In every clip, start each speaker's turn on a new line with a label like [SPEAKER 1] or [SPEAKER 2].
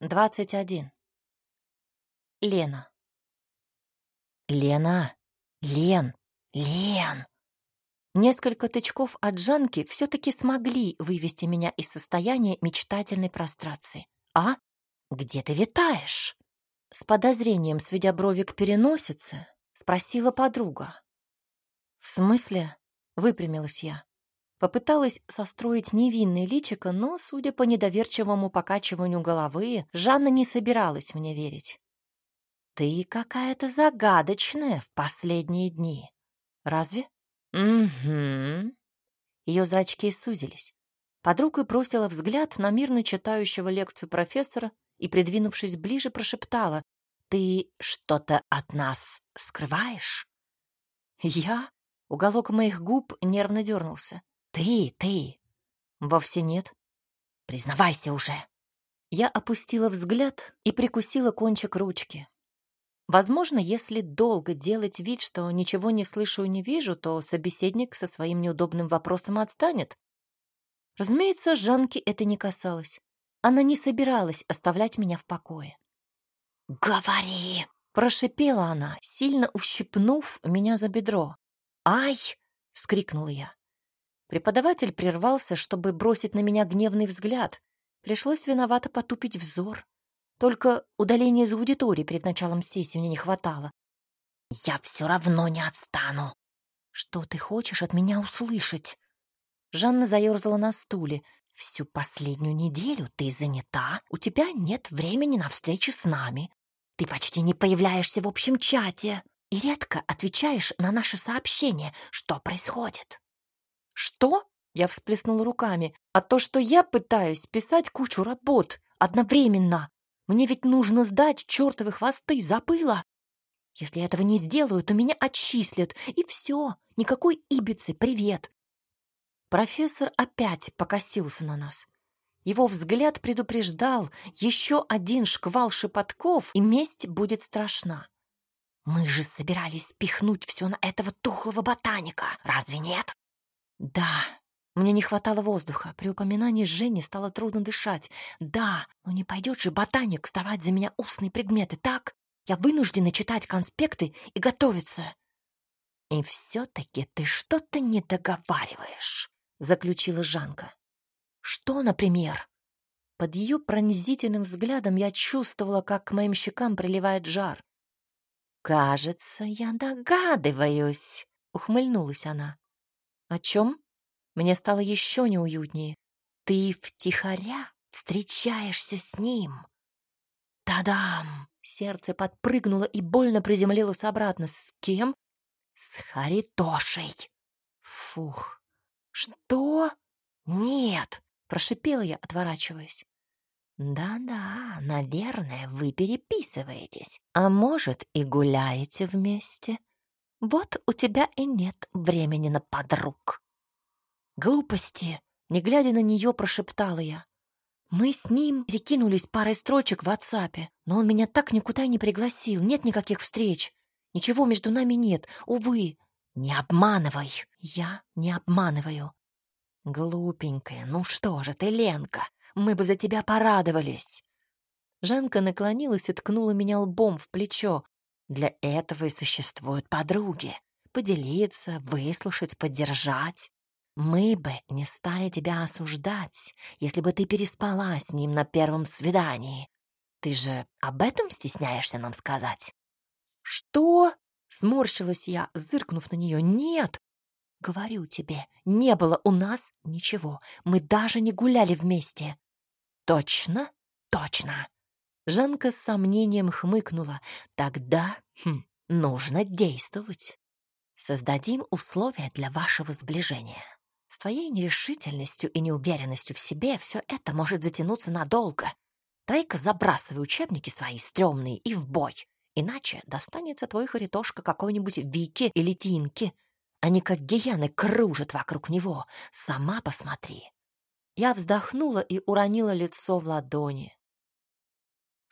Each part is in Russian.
[SPEAKER 1] 21. Лена. Лена, Лен, Лен. Несколько тычков от Жанки все-таки смогли вывести меня из состояния мечтательной прострации. А? Где ты витаешь? С подозрением, сведя брови к переносице, спросила подруга. В смысле? Выпрямилась я. Попыталась состроить невинное личико, но, судя по недоверчивому покачиванию головы, Жанна не собиралась мне верить. «Ты какая-то загадочная в последние дни. Разве?» «Угу». Ее зрачки сузились. Подруга бросила взгляд на мирно читающего лекцию профессора и, придвинувшись ближе, прошептала, «Ты что-то от нас скрываешь?» «Я?» Уголок моих губ нервно дернулся. Ты, ты. Вовсе нет. Признавайся уже. Я опустила взгляд и прикусила кончик ручки. Возможно, если долго делать вид, что ничего не слышу и не вижу, то собеседник со своим неудобным вопросом отстанет. Разумеется, Жанки это не касалось. Она не собиралась оставлять меня в покое. «Говори!» — прошипела она, сильно ущипнув меня за бедро. «Ай!» — вскрикнула я. Преподаватель прервался, чтобы бросить на меня гневный взгляд. Пришлось виновато потупить взор. Только удаления из аудитории перед началом сессии мне не хватало. «Я все равно не отстану!» «Что ты хочешь от меня услышать?» Жанна заерзала на стуле. «Всю последнюю неделю ты занята, у тебя нет времени на встречи с нами. Ты почти не появляешься в общем чате и редко отвечаешь на наши сообщения. Что происходит?» «Что?» — я всплеснула руками. «А то, что я пытаюсь писать кучу работ одновременно. Мне ведь нужно сдать чертовы хвосты, забыла? Если этого не сделаю, то меня отчислят, и все. Никакой Ибицы, привет!» Профессор опять покосился на нас. Его взгляд предупреждал, еще один шквал шепотков, и месть будет страшна. «Мы же собирались спихнуть все на этого тухлого ботаника, разве нет?» Да, мне не хватало воздуха. При упоминании Жени стало трудно дышать. Да, но не пойдет же ботаник сдавать за меня устные предметы, так? Я вынуждена читать конспекты и готовиться. И все-таки ты что-то не договариваешь, заключила Жанка. Что, например? Под ее пронзительным взглядом я чувствовала, как к моим щекам приливает жар. «Кажется, я догадываюсь», — ухмыльнулась она. О чем? Мне стало еще неуютнее. Ты втихаря встречаешься с ним. Та-дам! Сердце подпрыгнуло и больно приземлилось обратно. С кем? С Харитошей. Фух. Что? Нет, прошипела я, отворачиваясь. Да-да, наверное, вы переписываетесь, а может и гуляете вместе. Вот у тебя и нет времени на подруг. Глупости, не глядя на нее, прошептала я. Мы с ним перекинулись парой строчек в WhatsApp, но он меня так никуда не пригласил, нет никаких встреч. Ничего между нами нет, увы. Не обманывай. Я не обманываю. Глупенькая, ну что же ты, Ленка, мы бы за тебя порадовались. Жанка наклонилась и ткнула меня лбом в плечо. Для этого и существуют подруги. Поделиться, выслушать, поддержать. Мы бы не стали тебя осуждать, если бы ты переспала с ним на первом свидании. Ты же об этом стесняешься нам сказать? Что? Сморщилась я, зыркнув на нее. Нет, говорю тебе, не было у нас ничего. Мы даже не гуляли вместе. Точно? Точно. Жанка с сомнением хмыкнула. Тогда хм, нужно действовать. Создадим условия для вашего сближения. С твоей нерешительностью и неуверенностью в себе все это может затянуться надолго. Дай-ка забрасывай учебники свои стрёмные и в бой. Иначе достанется твой харитошка какой-нибудь Вики или Тинки. Они как гиены кружат вокруг него. Сама посмотри. Я вздохнула и уронила лицо в ладони.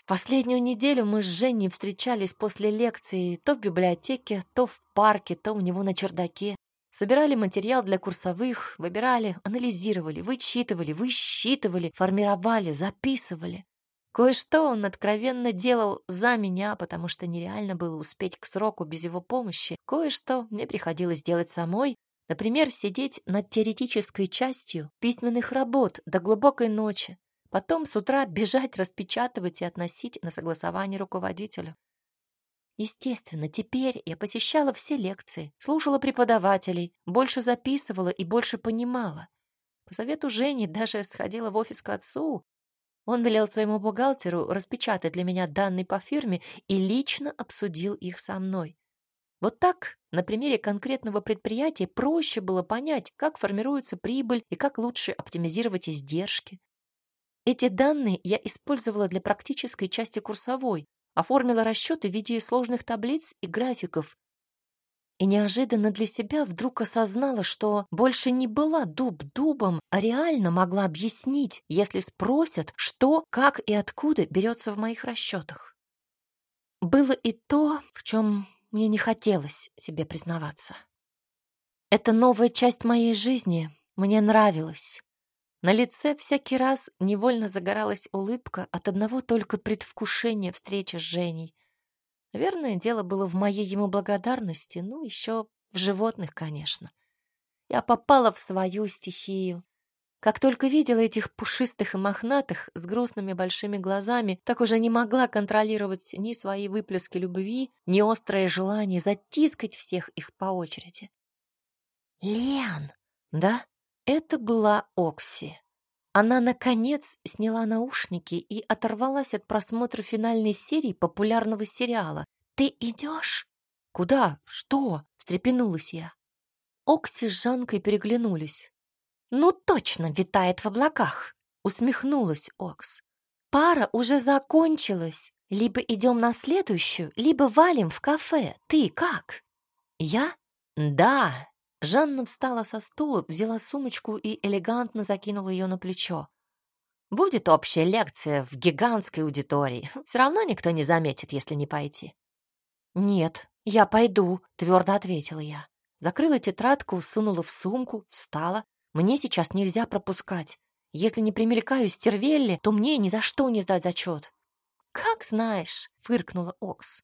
[SPEAKER 1] Последнюю неделю мы с Женей встречались после лекции то в библиотеке, то в парке, то у него на чердаке. Собирали материал для курсовых, выбирали, анализировали, вычитывали, высчитывали, формировали, записывали. Кое-что он откровенно делал за меня, потому что нереально было успеть к сроку без его помощи. Кое-что мне приходилось делать самой, например, сидеть над теоретической частью письменных работ до глубокой ночи, потом с утра бежать, распечатывать и относить на согласование руководителю. Естественно, теперь я посещала все лекции, слушала преподавателей, больше записывала и больше понимала. По совету Жени даже сходила в офис к отцу, он велел своему бухгалтеру распечатать для меня данные по фирме и лично обсудил их со мной. Вот так, на примере конкретного предприятия, проще было понять, как формируется прибыль и как лучше оптимизировать издержки. Эти данные я использовала для практической части курсовой, оформила расчеты в виде сложных таблиц и графиков, и неожиданно для себя вдруг осознала, что больше не была дуб дубом, а реально могла объяснить, если спросят, что, как и откуда берется в моих расчетах. Было и то, в чем мне не хотелось себе признаваться. Эта новая часть моей жизни мне нравилась. На лице всякий раз невольно загоралась улыбка от одного только предвкушения встречи с Женей — Наверное, дело было в моей ему благодарности, ну, еще в животных, конечно. Я попала в свою стихию. Как только видела этих пушистых и мохнатых с грустными большими глазами, так уже не могла контролировать ни свои выплески любви, ни острое желание затискать всех их по очереди. «Лен!» «Да?» Это была Окси. Она, наконец, сняла наушники и оторвалась от просмотра финальной серии популярного сериала. «Ты идешь?» «Куда? Что?» — встрепенулась я. Окси с Жанкой переглянулись. «Ну, точно витает в облаках!» — усмехнулась Окс. «Пара уже закончилась. Либо идем на следующую, либо валим в кафе. Ты как?» «Я?» «Да!» Жанна встала со стула, взяла сумочку и элегантно закинула ее на плечо. «Будет общая лекция в гигантской аудитории. Все равно никто не заметит, если не пойти». «Нет, я пойду», — твердо ответила я. Закрыла тетрадку, сунула в сумку, встала. Мне сейчас нельзя пропускать. Если не примелькаюсь стервелли, то мне ни за что не сдать зачет. «Как знаешь», — фыркнула Окс.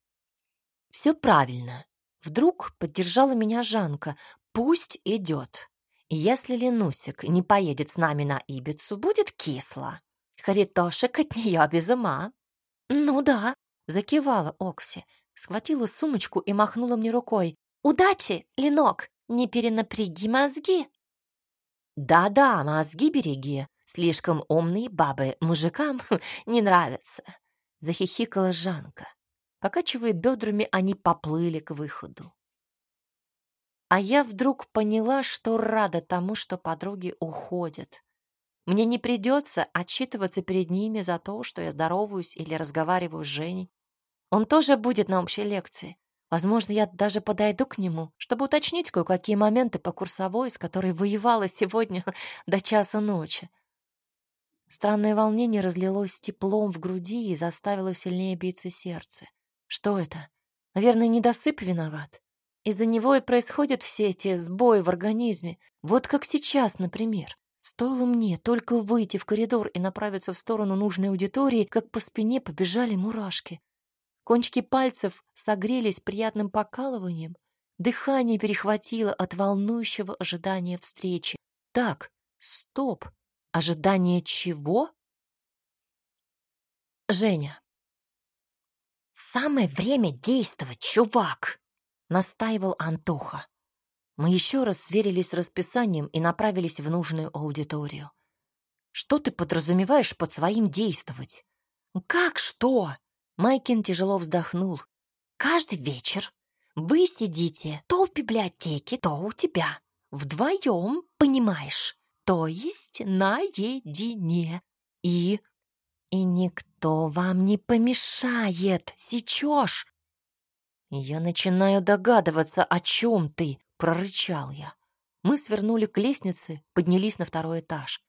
[SPEAKER 1] «Все правильно». Вдруг поддержала меня Жанка. Пусть идет. Если Ленусик не поедет с нами на Ибицу, будет кисло. Харитошек от нее без ума. Ну да, закивала Окси, схватила сумочку и махнула мне рукой. Удачи, Ленок, не перенапряги мозги. Да-да, мозги береги. Слишком умные бабы мужикам не нравятся. Захихикала Жанка. Покачивая бедрами, они поплыли к выходу. А я вдруг поняла, что рада тому, что подруги уходят. Мне не придется отчитываться перед ними за то, что я здороваюсь или разговариваю с Женей. Он тоже будет на общей лекции. Возможно, я даже подойду к нему, чтобы уточнить кое-какие моменты по курсовой, с которой воевала сегодня до часа ночи. Странное волнение разлилось теплом в груди и заставило сильнее биться сердце. Что это? Наверное, недосып виноват. Из-за него и происходят все эти сбои в организме. Вот как сейчас, например. Стоило мне только выйти в коридор и направиться в сторону нужной аудитории, как по спине побежали мурашки. Кончики пальцев согрелись приятным покалыванием, дыхание перехватило от волнующего ожидания встречи. Так, стоп, ожидание чего? Женя. Самое время действовать, чувак настаивал Антоха. Мы еще раз сверились с расписанием и направились в нужную аудиторию. Что ты подразумеваешь под своим действовать? Как что? Майкин тяжело вздохнул. Каждый вечер вы сидите то в библиотеке, то у тебя. Вдвоем, понимаешь? То есть наедине. И... И никто вам не помешает. Сечешь? «Я начинаю догадываться, о чем ты!» — прорычал я. Мы свернули к лестнице, поднялись на второй этаж.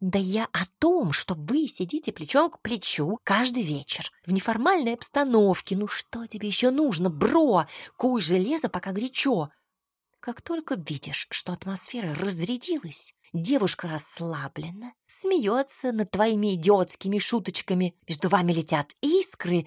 [SPEAKER 1] «Да я о том, что вы сидите плечом к плечу каждый вечер, в неформальной обстановке. Ну что тебе еще нужно, бро? Куй железо, пока горячо!» Как только видишь, что атмосфера разрядилась, Девушка расслаблена, смеется над твоими идиотскими шуточками. Между вами летят искры.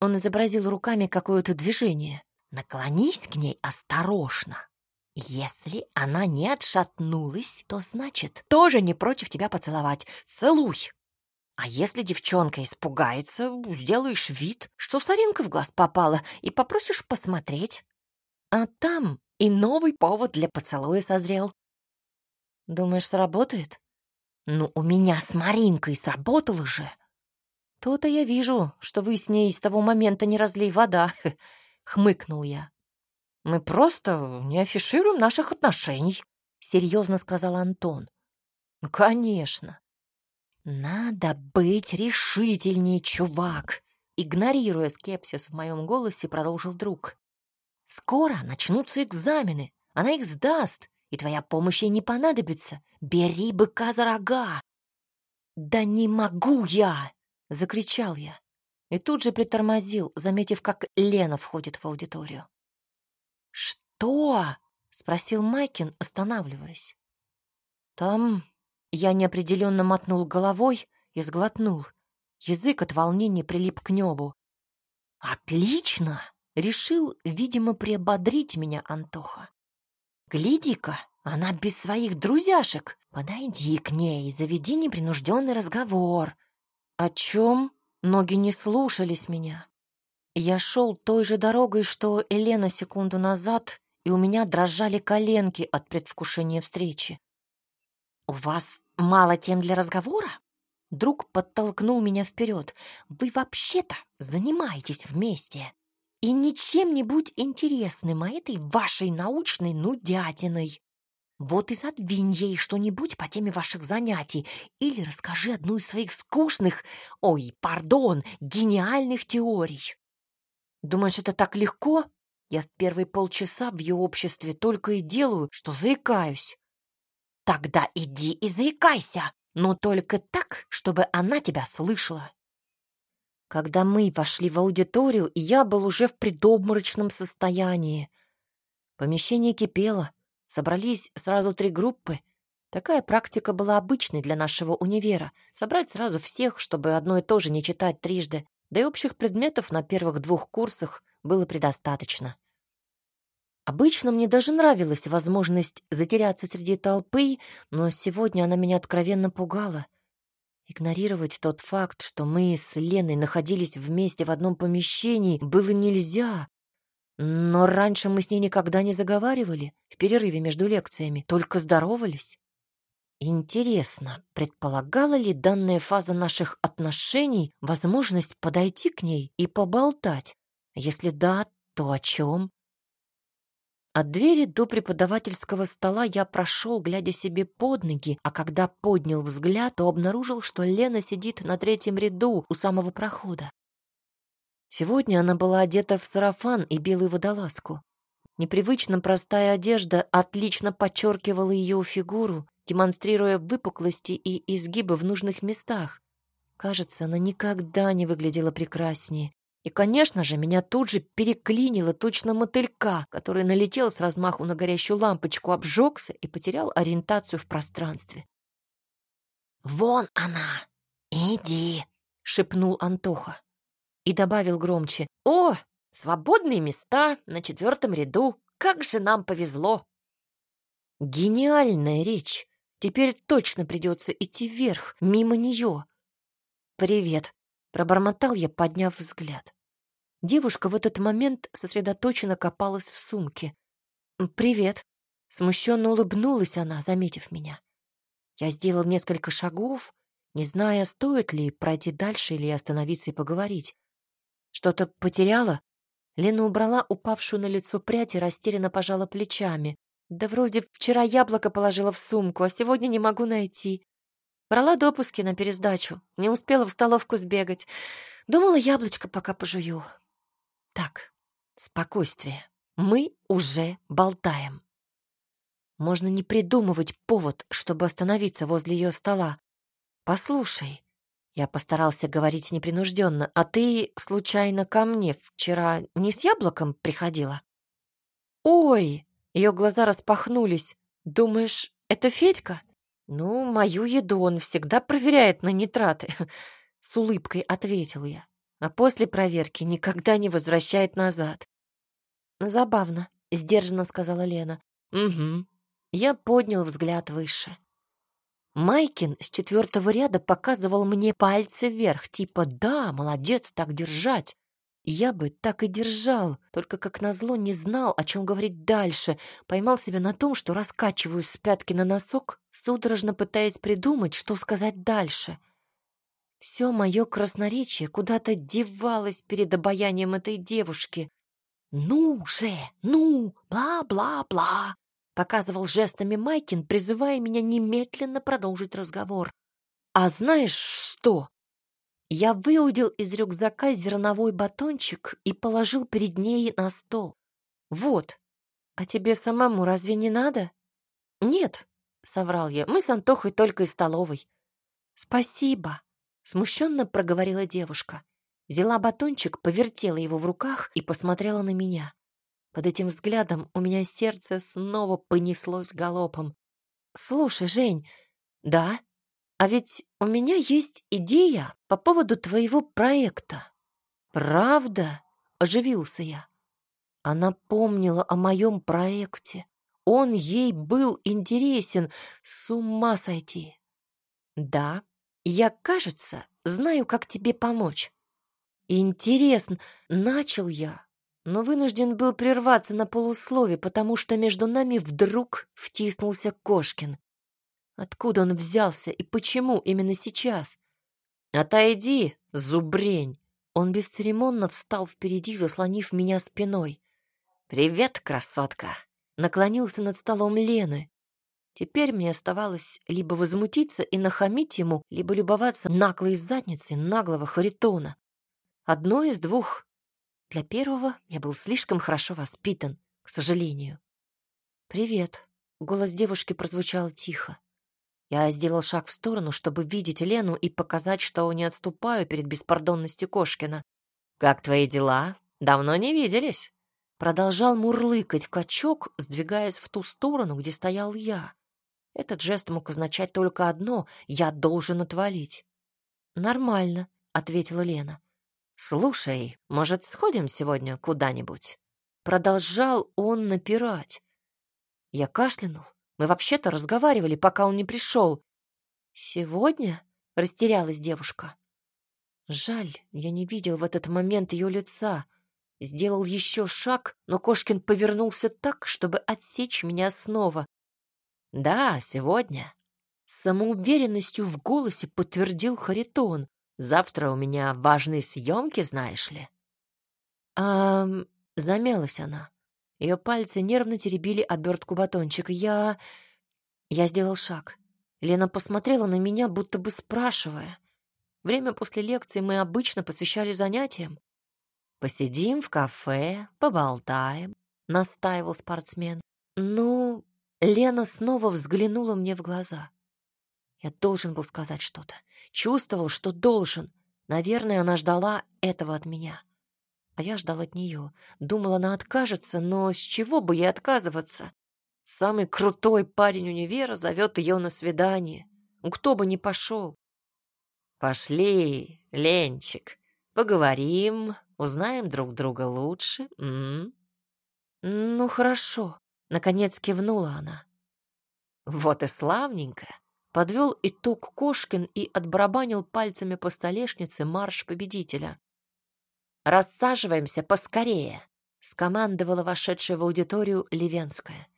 [SPEAKER 1] Он изобразил руками какое-то движение. Наклонись к ней осторожно. Если она не отшатнулась, то значит, тоже не против тебя поцеловать. Целуй. А если девчонка испугается, сделаешь вид, что соринка в глаз попала, и попросишь посмотреть. А там и новый повод для поцелуя созрел. Думаешь, сработает? Ну, у меня с Маринкой сработало же. То-то я вижу, что вы с ней с того момента не разлей вода, хмыкнул я. Мы просто не афишируем наших отношений, серьезно сказал Антон. Конечно. «Надо быть решительнее, чувак!» Игнорируя скепсис в моем голосе, продолжил друг. «Скоро начнутся экзамены, она их сдаст, и твоя помощь ей не понадобится. Бери быка за рога!» «Да не могу я!» — закричал я. И тут же притормозил, заметив, как Лена входит в аудиторию. «Что?» — спросил Майкин, останавливаясь. «Там я неопределенно мотнул головой и сглотнул. Язык от волнения прилип к небу. «Отлично!» — решил, видимо, приободрить меня Антоха. «Гляди-ка, она без своих друзьяшек. Подойди к ней и заведи непринужденный разговор». «О чем?» Ноги не слушались меня. Я шел той же дорогой, что Елена секунду назад, и у меня дрожали коленки от предвкушения встречи. «У вас мало тем для разговора?» Друг подтолкнул меня вперед. «Вы вообще-то занимаетесь вместе. И не чем-нибудь интересным, а этой вашей научной нудятиной. Вот и задвинь ей что-нибудь по теме ваших занятий или расскажи одну из своих скучных, ой, пардон, гениальных теорий. Думаешь, это так легко? Я в первые полчаса в ее обществе только и делаю, что заикаюсь. Тогда иди и заикайся, но только так, чтобы она тебя слышала. Когда мы вошли в аудиторию, я был уже в предобморочном состоянии. Помещение кипело, собрались сразу три группы. Такая практика была обычной для нашего универа — собрать сразу всех, чтобы одно и то же не читать трижды, да и общих предметов на первых двух курсах было предостаточно. Обычно мне даже нравилась возможность затеряться среди толпы, но сегодня она меня откровенно пугала. Игнорировать тот факт, что мы с Леной находились вместе в одном помещении, было нельзя. Но раньше мы с ней никогда не заговаривали в перерыве между лекциями, только здоровались. Интересно, предполагала ли данная фаза наших отношений возможность подойти к ней и поболтать? Если да, то о чем? От двери до преподавательского стола я прошел, глядя себе под ноги, а когда поднял взгляд, то обнаружил, что Лена сидит на третьем ряду у самого прохода. Сегодня она была одета в сарафан и белую водолазку. Непривычно простая одежда отлично подчеркивала ее фигуру, демонстрируя выпуклости и изгибы в нужных местах. Кажется, она никогда не выглядела прекраснее. И, конечно же, меня тут же переклинило точно мотылька, который налетел с размаху на горящую лампочку, обжегся и потерял ориентацию в пространстве. «Вон она! Иди!» — шепнул Антоха. И добавил громче. «О, свободные места на четвертом ряду! Как же нам повезло!» Гениальная речь. Теперь точно придется идти вверх, мимо нее. «Привет», — пробормотал я, подняв взгляд. Девушка в этот момент сосредоточенно копалась в сумке. «Привет!» — смущенно улыбнулась она, заметив меня. Я сделал несколько шагов, не зная, стоит ли пройти дальше или остановиться и поговорить. «Что-то потеряла?» Лена убрала упавшую на лицо прядь и растерянно пожала плечами. «Да вроде вчера яблоко положила в сумку, а сегодня не могу найти. Брала допуски на пересдачу, не успела в столовку сбегать. Думала, яблочко пока пожую. Так, спокойствие. Мы уже болтаем. Можно не придумывать повод, чтобы остановиться возле ее стола. Послушай, я постарался говорить непринужденно, а ты случайно ко мне вчера не с яблоком приходила? Ой, ее глаза распахнулись. Думаешь, это Федька?» «Ну, мою еду он всегда проверяет на нитраты», — с улыбкой ответил я. «А после проверки никогда не возвращает назад». «Забавно», — сдержанно сказала Лена. «Угу». Я поднял взгляд выше. Майкин с четвертого ряда показывал мне пальцы вверх, типа «Да, молодец, так держать». Я бы так и держал, только как назло не знал, о чем говорить дальше, поймал себя на том, что раскачиваюсь с пятки на носок, судорожно пытаясь придумать, что сказать дальше. Все мое красноречие куда-то девалось перед обаянием этой девушки. «Ну же, ну, бла-бла-бла!» Показывал жестами Майкин, призывая меня немедленно продолжить разговор. «А знаешь что?» Я выудил из рюкзака зерновой батончик и положил перед ней на стол. «Вот. А тебе самому разве не надо?» «Нет», — соврал я, — «мы с Антохой только из столовой». «Спасибо», — смущенно проговорила девушка. Взяла батончик, повертела его в руках и посмотрела на меня. Под этим взглядом у меня сердце снова понеслось галопом. «Слушай, Жень, да?» А ведь у меня есть идея по поводу твоего проекта. Правда? Оживился я. Она помнила о моем проекте. Он ей был интересен. С ума сойти. Да, я, кажется, знаю, как тебе помочь. Интересно, начал я, но вынужден был прерваться на полуслове, потому что между нами вдруг втиснулся Кошкин. Откуда он взялся и почему именно сейчас? «Отойди, зубрень!» Он бесцеремонно встал впереди, заслонив меня спиной. «Привет, красотка!» Наклонился над столом Лены. Теперь мне оставалось либо возмутиться и нахамить ему, либо любоваться наглой задницей наглого Харитона. Одно из двух. Для первого я был слишком хорошо воспитан, к сожалению. «Привет», — голос девушки прозвучал тихо. Я сделал шаг в сторону, чтобы видеть Лену и показать, что не отступаю перед беспардонностью Кошкина. «Как твои дела? Давно не виделись?» Продолжал мурлыкать качок, сдвигаясь в ту сторону, где стоял я. Этот жест мог означать только одно — я должен отвалить. «Нормально», — ответила Лена. «Слушай, может, сходим сегодня куда-нибудь?» Продолжал он напирать. Я кашлянул. Мы вообще-то разговаривали, пока он не пришел. Сегодня? Растерялась девушка. Жаль, я не видел в этот момент ее лица. Сделал еще шаг, но Кошкин повернулся так, чтобы отсечь меня снова. Да, сегодня. С самоуверенностью в голосе подтвердил Харитон. Завтра у меня важные съемки, знаешь ли. А, замялась она. Ее пальцы нервно теребили обертку батончика. Я... Я сделал шаг. Лена посмотрела на меня, будто бы спрашивая. Время после лекции мы обычно посвящали занятиям. «Посидим в кафе, поболтаем», — настаивал спортсмен. «Ну...» Лена снова взглянула мне в глаза. Я должен был сказать что-то. Чувствовал, что должен. Наверное, она ждала этого от меня. А я ждал от нее. Думал, она откажется, но с чего бы ей отказываться? Самый крутой парень универа зовет ее на свидание. Ну, кто бы ни пошел. Пошли, Ленчик, поговорим, узнаем друг друга лучше. М -м? Ну, хорошо. Наконец кивнула она. Вот и славненько. Подвел итог Кошкин и отбарабанил пальцами по столешнице марш победителя. «Рассаживаемся поскорее», — скомандовала вошедшая в аудиторию Левенская.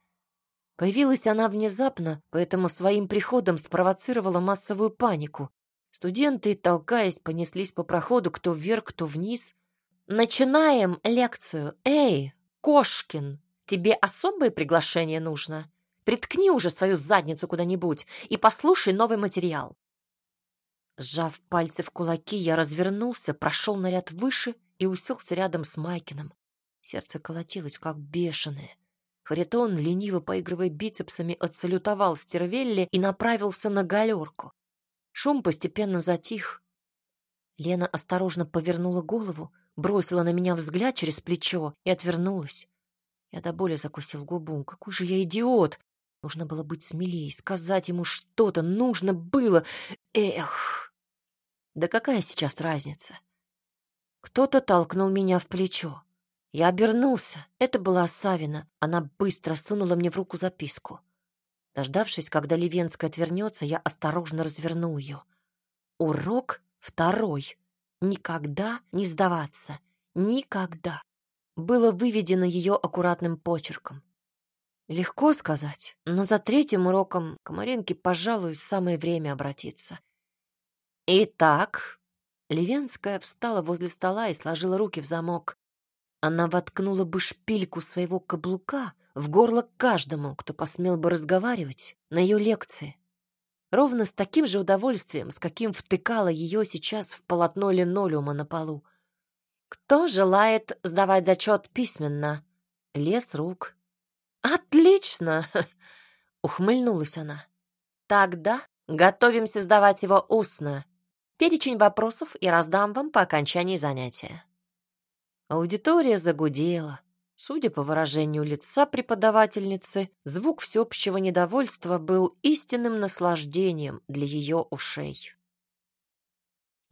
[SPEAKER 1] Появилась она внезапно, поэтому своим приходом спровоцировала массовую панику. Студенты, толкаясь, понеслись по проходу кто вверх, кто вниз. «Начинаем лекцию! Эй, Кошкин, тебе особое приглашение нужно? Приткни уже свою задницу куда-нибудь и послушай новый материал». Сжав пальцы в кулаки, я развернулся, прошел на ряд выше и уселся рядом с Майкином. Сердце колотилось, как бешеное. Харитон, лениво поигрывая бицепсами, отсалютовал стервелли и направился на галерку. Шум постепенно затих. Лена осторожно повернула голову, бросила на меня взгляд через плечо и отвернулась. Я до боли закусил губу. Какой же я идиот! Нужно было быть смелее, сказать ему что-то, нужно было. Эх! Да какая сейчас разница? Кто-то толкнул меня в плечо. Я обернулся. Это была Савина. Она быстро сунула мне в руку записку. Дождавшись, когда Левенская отвернется, я осторожно развернул ее. Урок второй. Никогда не сдаваться. Никогда. Было выведено ее аккуратным почерком. Легко сказать, но за третьим уроком к Маринке, пожалуй, самое время обратиться. Итак, Левенская встала возле стола и сложила руки в замок. Она воткнула бы шпильку своего каблука в горло каждому, кто посмел бы разговаривать на ее лекции. Ровно с таким же удовольствием, с каким втыкала ее сейчас в полотно линолеума на полу. «Кто желает сдавать зачет письменно?» Лес рук. «Отлично!» — ухмыльнулась она. «Тогда готовимся сдавать его устно. Перечень вопросов и раздам вам по окончании занятия». Аудитория загудела. Судя по выражению лица преподавательницы, звук всеобщего недовольства был истинным наслаждением для ее ушей.